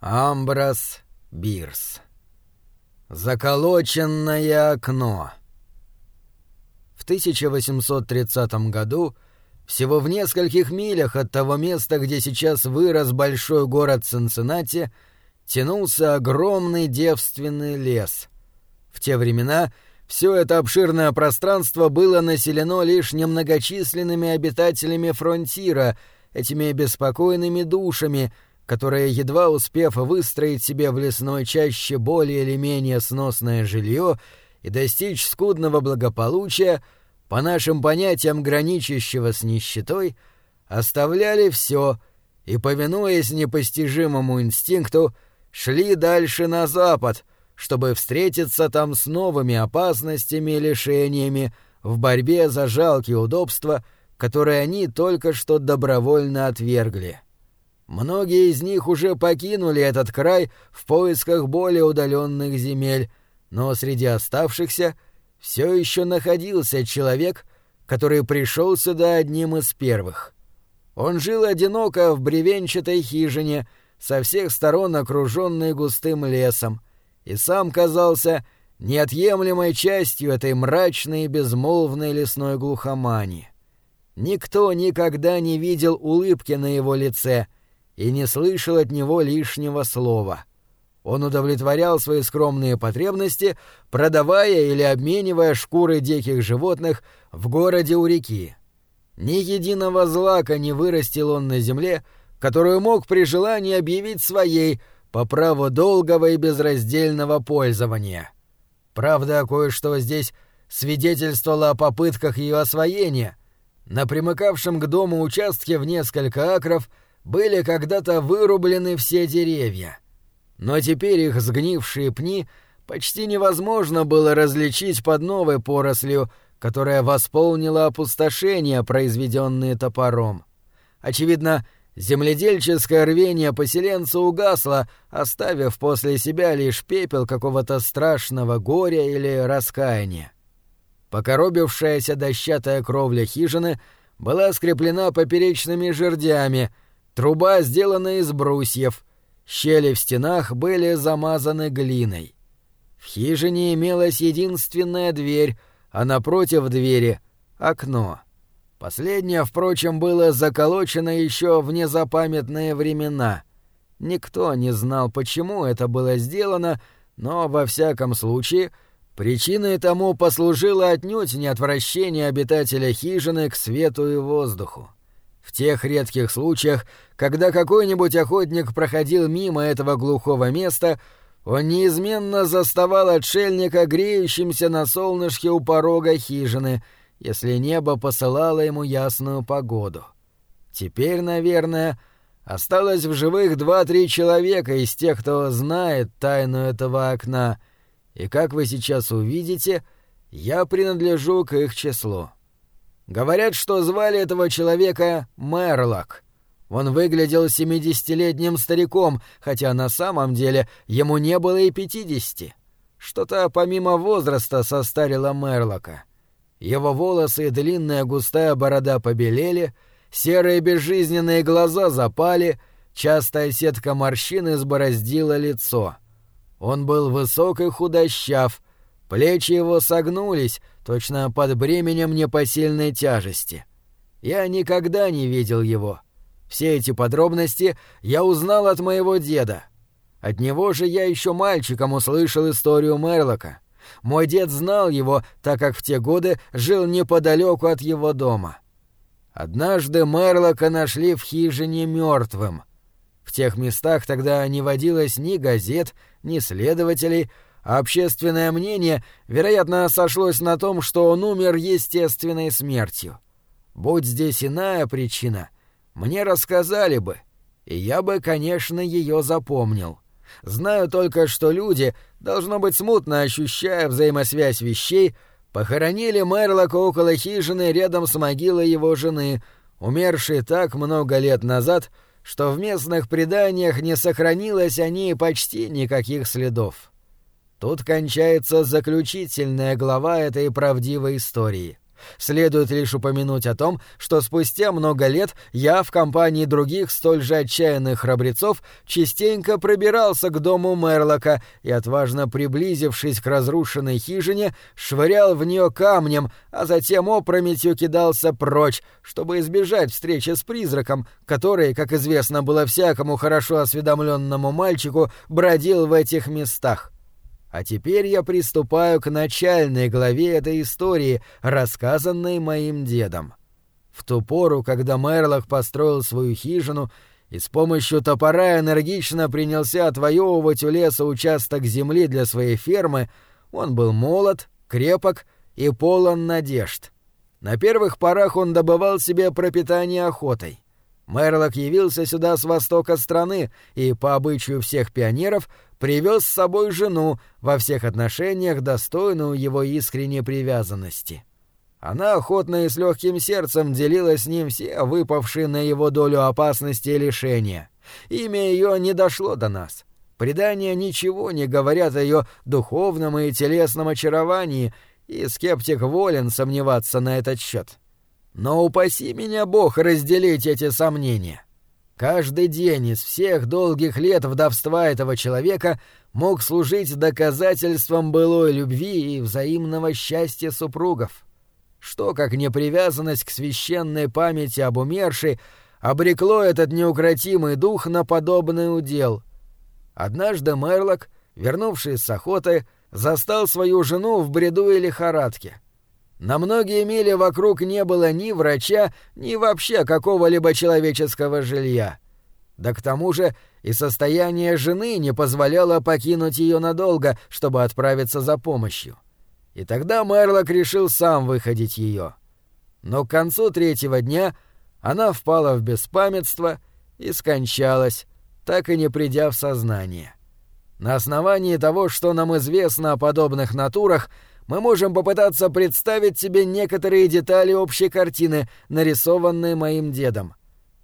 Амброс Бирс. Заколоченное окно. В 1830 году, всего в нескольких милях от того места, где сейчас вырос большой город Цинциннати, тянулся огромный девственный лес. В те времена все это обширное пространство было населено лишь немногочисленными обитателями фронтира, этими беспокойными душами — которые, едва успев выстроить себе в лесной чаще более или менее сносное жилье и достичь скудного благополучия, по нашим понятиям граничащего с нищетой, оставляли все и, повинуясь непостижимому инстинкту, шли дальше на запад, чтобы встретиться там с новыми опасностями и лишениями в борьбе за жалкие удобства, которые они только что добровольно отвергли. Многие из них уже покинули этот край в поисках более удаленных земель, но среди оставшихся все еще находился человек, который пришел сюда одним из первых. Он жил одиноко в бревенчатой хижине, со всех сторон окруженной густым лесом, и сам казался неотъемлемой частью этой мрачной и безмолвной лесной глухомани. Никто никогда не видел улыбки на его лице — и не слышал от него лишнего слова. Он удовлетворял свои скромные потребности, продавая или обменивая шкуры диких животных в городе у реки. Ни единого злака не вырастил он на земле, которую мог при желании объявить своей по праву долгого и безраздельного пользования. Правда, кое-что здесь свидетельствовало о попытках ее освоения. На примыкавшем к дому участке в несколько акров – были когда-то вырублены все деревья. Но теперь их сгнившие пни почти невозможно было различить под новой порослью, которая восполнила опустошения, произведенные топором. Очевидно, земледельческое рвение поселенца угасло, оставив после себя лишь пепел какого-то страшного горя или раскаяния. Покоробившаяся дощатая кровля хижины была скреплена поперечными жердями — Труба сделана из брусьев, щели в стенах были замазаны глиной. В хижине имелась единственная дверь, а напротив двери — окно. Последнее, впрочем, было заколочено еще в незапамятные времена. Никто не знал, почему это было сделано, но, во всяком случае, причиной тому послужило отнюдь не отвращение обитателя хижины к свету и воздуху. В тех редких случаях, когда какой-нибудь охотник проходил мимо этого глухого места, он неизменно заставал отшельника греющимся на солнышке у порога хижины, если небо посылало ему ясную погоду. Теперь, наверное, осталось в живых два-три человека из тех, кто знает тайну этого окна, и, как вы сейчас увидите, я принадлежу к их числу. Говорят, что звали этого человека Мерлок. Он выглядел семидесятилетним стариком, хотя на самом деле ему не было и пятидесяти. Что-то помимо возраста состарило Мерлока. Его волосы и длинная густая борода побелели, серые безжизненные глаза запали, частая сетка морщин избороздила лицо. Он был высок и худощав, плечи его согнулись, точно под бременем непосильной тяжести. Я никогда не видел его. Все эти подробности я узнал от моего деда. От него же я еще мальчиком услышал историю Мерлока. Мой дед знал его, так как в те годы жил неподалеку от его дома. Однажды Мерлока нашли в хижине мертвым. В тех местах тогда не водилось ни газет, ни следователей, общественное мнение, вероятно, сошлось на том, что он умер естественной смертью. Будь здесь иная причина, мне рассказали бы, и я бы, конечно, ее запомнил. Знаю только, что люди, должно быть смутно ощущая взаимосвязь вещей, похоронили Мерлока около хижины рядом с могилой его жены, умершей так много лет назад, что в местных преданиях не сохранилось о ней почти никаких следов. Тут кончается заключительная глава этой правдивой истории. Следует лишь упомянуть о том, что спустя много лет я в компании других столь же отчаянных храбрецов частенько пробирался к дому Мерлока и, отважно приблизившись к разрушенной хижине, швырял в нее камнем, а затем опрометью кидался прочь, чтобы избежать встречи с призраком, который, как известно было всякому хорошо осведомленному мальчику, бродил в этих местах. А теперь я приступаю к начальной главе этой истории, рассказанной моим дедом. В ту пору, когда Мерлах построил свою хижину и с помощью топора энергично принялся отвоевывать у леса участок земли для своей фермы, он был молод, крепок и полон надежд. На первых порах он добывал себе пропитание охотой. Мерлок явился сюда с востока страны и, по обычаю всех пионеров, привез с собой жену, во всех отношениях достойную его искренней привязанности. Она охотно и с легким сердцем делила с ним все выпавшие на его долю опасности и лишения. Имя ее не дошло до нас. Предания ничего не говорят о ее духовном и телесном очаровании, и скептик волен сомневаться на этот счет. Но упаси меня Бог разделить эти сомнения. Каждый день из всех долгих лет вдовства этого человека мог служить доказательством былой любви и взаимного счастья супругов. Что, как непривязанность к священной памяти об умершей, обрекло этот неукротимый дух на подобный удел? Однажды Мерлок, вернувшись с охоты, застал свою жену в бреду и лихорадке — на многие мили вокруг не было ни врача, ни вообще какого-либо человеческого жилья. Да к тому же и состояние жены не позволяло покинуть ее надолго, чтобы отправиться за помощью. И тогда Мерлок решил сам выходить ее. Но к концу третьего дня она впала в беспамятство и скончалась, так и не придя в сознание. На основании того, что нам известно о подобных натурах, мы можем попытаться представить себе некоторые детали общей картины, нарисованные моим дедом.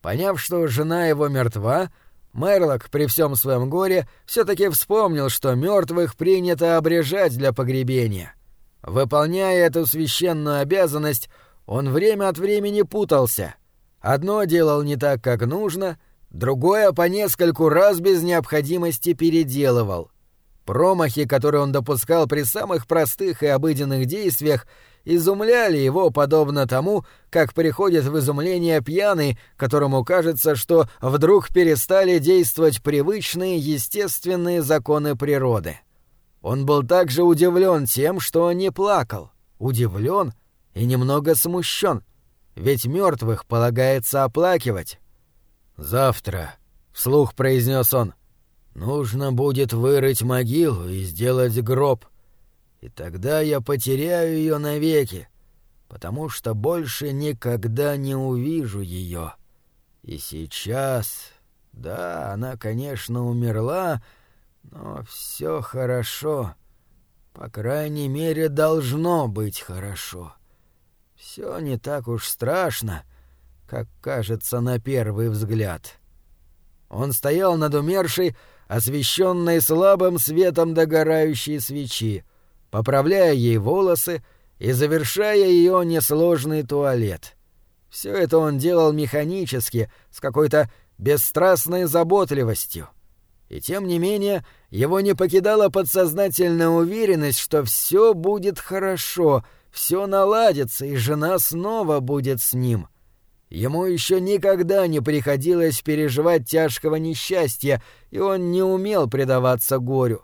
Поняв, что жена его мертва, Мерлок при всем своем горе все-таки вспомнил, что мертвых принято обрежать для погребения. Выполняя эту священную обязанность, он время от времени путался. Одно делал не так, как нужно, другое по нескольку раз без необходимости переделывал — Промахи, которые он допускал при самых простых и обыденных действиях, изумляли его подобно тому, как приходит в изумление пьяный, которому кажется, что вдруг перестали действовать привычные естественные законы природы. Он был также удивлен тем, что не плакал, удивлен и немного смущен, ведь мертвых полагается оплакивать. «Завтра», — вслух произнес он, Нужно будет вырыть могилу и сделать гроб. И тогда я потеряю ее навеки, потому что больше никогда не увижу ее. И сейчас... Да, она, конечно, умерла, но все хорошо. По крайней мере, должно быть хорошо. Все не так уж страшно, как кажется на первый взгляд. Он стоял над умершей, освещенной слабым светом догорающей свечи, поправляя ей волосы и завершая ее несложный туалет. Все это он делал механически, с какой-то бесстрастной заботливостью. И тем не менее, его не покидала подсознательная уверенность, что все будет хорошо, все наладится, и жена снова будет с ним — Ему еще никогда не приходилось переживать тяжкого несчастья, и он не умел предаваться горю.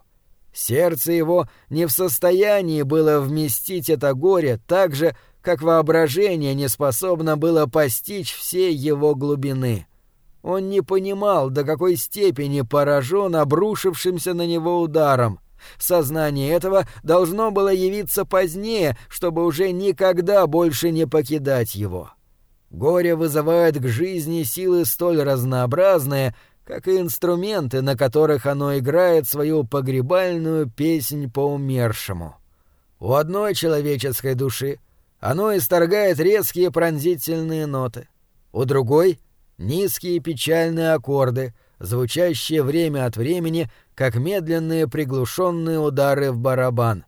Сердце его не в состоянии было вместить это горе так же, как воображение не способно было постичь все его глубины. Он не понимал, до какой степени поражен обрушившимся на него ударом. Сознание этого должно было явиться позднее, чтобы уже никогда больше не покидать его. Горе вызывает к жизни силы столь разнообразные, как и инструменты, на которых оно играет свою погребальную песнь по умершему. У одной человеческой души оно исторгает резкие пронзительные ноты, у другой — низкие печальные аккорды, звучащие время от времени, как медленные приглушенные удары в барабан.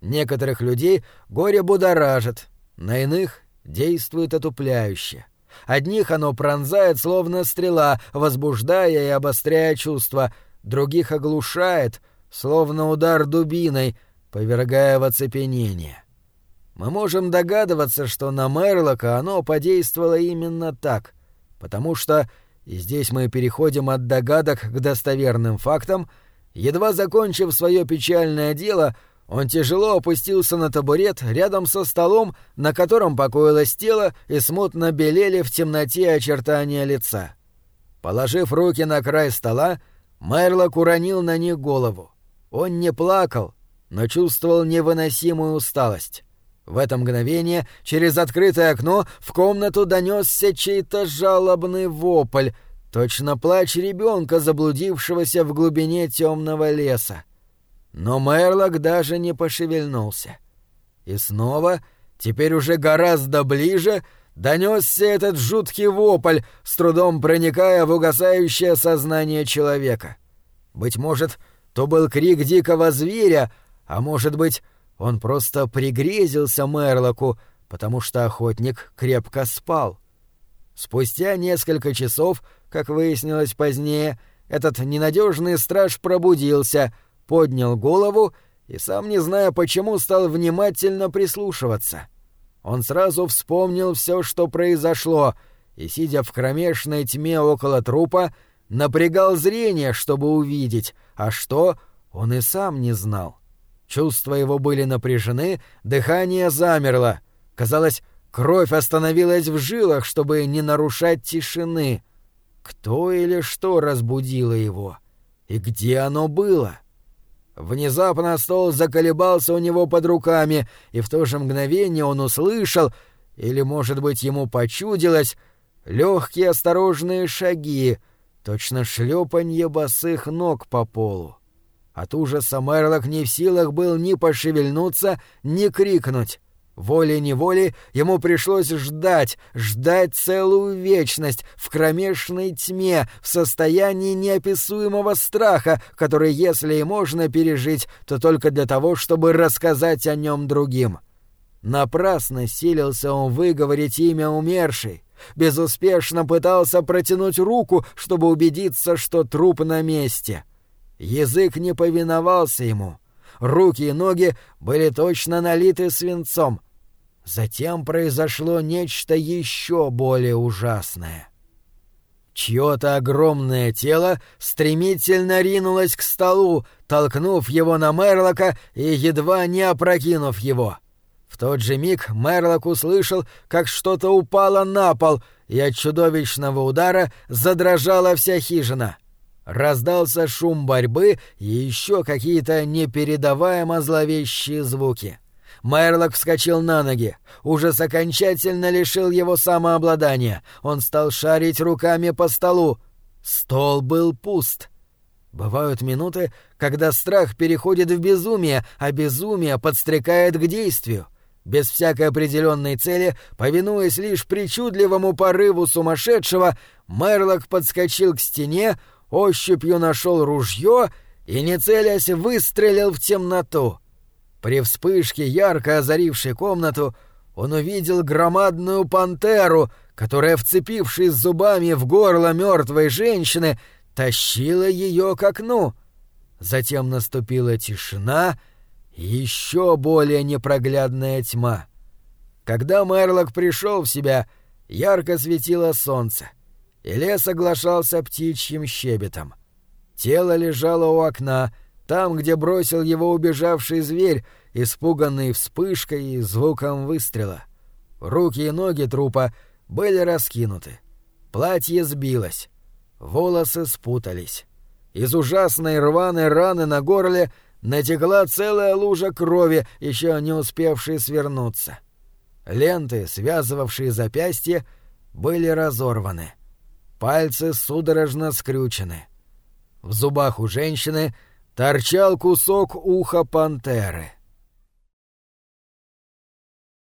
Некоторых людей горе будоражит — На иных действует отупляюще. Одних оно пронзает, словно стрела, возбуждая и обостряя чувства, других оглушает, словно удар дубиной, повергая в оцепенение. Мы можем догадываться, что на Мерлока оно подействовало именно так, потому что, и здесь мы переходим от догадок к достоверным фактам, едва закончив свое печальное дело, он тяжело опустился на табурет рядом со столом, на котором покоилось тело и смутно белели в темноте очертания лица. Положив руки на край стола, Мерлок уронил на них голову. Он не плакал, но чувствовал невыносимую усталость. В это мгновение через открытое окно в комнату донесся чей-то жалобный вопль, точно плач ребенка, заблудившегося в глубине темного леса. Но Мерлок даже не пошевельнулся. И снова, теперь уже гораздо ближе, донесся этот жуткий вопль, с трудом проникая в угасающее сознание человека. Быть может, то был крик дикого зверя, а может быть, он просто пригрезился Мерлоку, потому что охотник крепко спал. Спустя несколько часов, как выяснилось позднее, этот ненадежный страж пробудился, поднял голову и, сам не зная почему, стал внимательно прислушиваться. Он сразу вспомнил все, что произошло, и, сидя в кромешной тьме около трупа, напрягал зрение, чтобы увидеть, а что, он и сам не знал. Чувства его были напряжены, дыхание замерло. Казалось, кровь остановилась в жилах, чтобы не нарушать тишины. Кто или что разбудило его? И где оно было? Внезапно стол заколебался у него под руками, и в то же мгновение он услышал, или, может быть, ему почудилось, легкие осторожные шаги, точно шлепанье босых ног по полу. От ужаса Мерлок не в силах был ни пошевельнуться, ни крикнуть. Волей-неволей ему пришлось ждать, ждать целую вечность в кромешной тьме, в состоянии неописуемого страха, который, если и можно пережить, то только для того, чтобы рассказать о нем другим. Напрасно силился он выговорить имя умершей, безуспешно пытался протянуть руку, чтобы убедиться, что труп на месте — Язык не повиновался ему. Руки и ноги были точно налиты свинцом. Затем произошло нечто еще более ужасное. Чье-то огромное тело стремительно ринулось к столу, толкнув его на Мерлока и едва не опрокинув его. В тот же миг Мерлок услышал, как что-то упало на пол, и от чудовищного удара задрожала вся хижина — Раздался шум борьбы и еще какие-то непередаваемо зловещие звуки. Мерлок вскочил на ноги. Ужас окончательно лишил его самообладания. Он стал шарить руками по столу. Стол был пуст. Бывают минуты, когда страх переходит в безумие, а безумие подстрекает к действию. Без всякой определенной цели, повинуясь лишь причудливому порыву сумасшедшего, Мерлок подскочил к стене, ощупью нашел ружье и, не целясь, выстрелил в темноту. При вспышке, ярко озарившей комнату, он увидел громадную пантеру, которая, вцепившись зубами в горло мертвой женщины, тащила ее к окну. Затем наступила тишина и еще более непроглядная тьма. Когда Мерлок пришел в себя, ярко светило солнце — и лес оглашался птичьим щебетом. Тело лежало у окна, там, где бросил его убежавший зверь, испуганный вспышкой и звуком выстрела. Руки и ноги трупа были раскинуты. Платье сбилось. Волосы спутались. Из ужасной рваной раны на горле натекла целая лужа крови, еще не успевшей свернуться. Ленты, связывавшие запястья, были разорваны. Пальцы судорожно скрючены. В зубах у женщины торчал кусок уха пантеры —